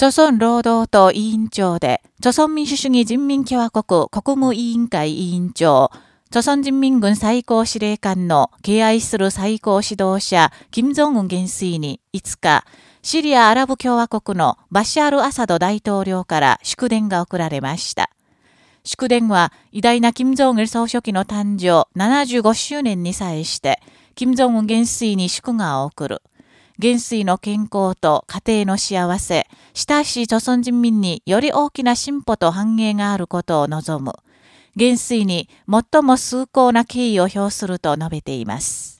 朝鮮労働党委員長で、朝鮮民主主義人民共和国国務委員会委員長、朝鮮人民軍最高司令官の敬愛する最高指導者、金正恩元帥に5日、シリアアラブ共和国のバシャール・アサド大統領から祝電が送られました。祝電は偉大な金正恩総書記の誕生75周年に際して、金正恩元帥に祝賀を送る。元帥の健康と家庭の幸せ、親しい朝鮮人民により大きな進歩と繁栄があることを望む。元帥に最も崇高な敬意を表すると述べています。